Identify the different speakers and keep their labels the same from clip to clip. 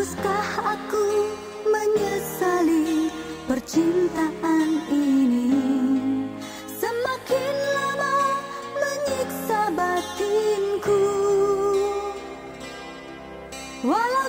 Speaker 1: Haruskah aku menyesali percintaan ini? Semakin lama menyiksa batinku. Walau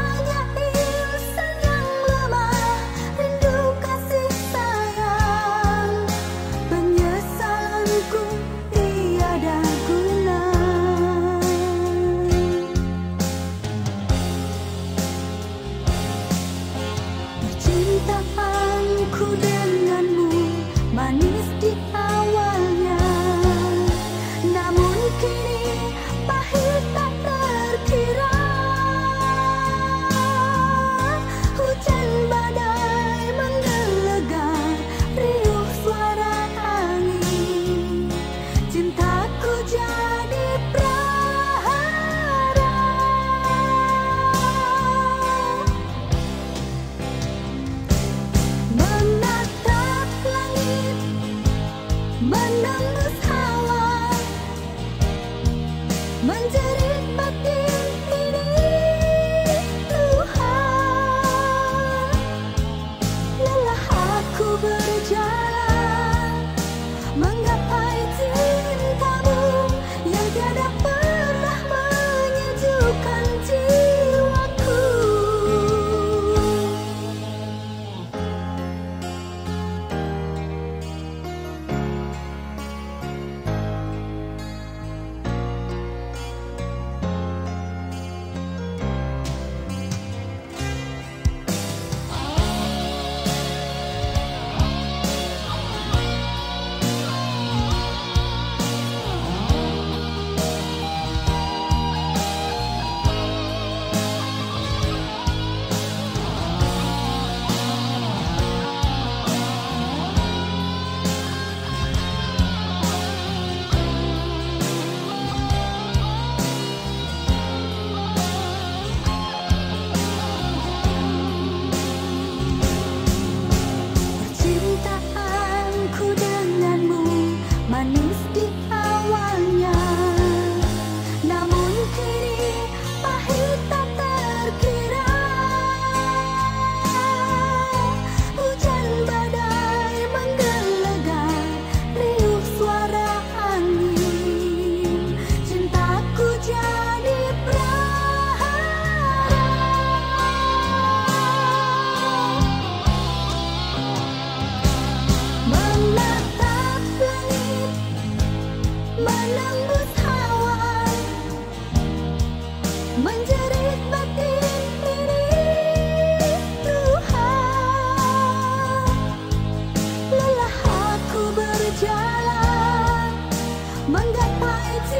Speaker 1: 们能的牌子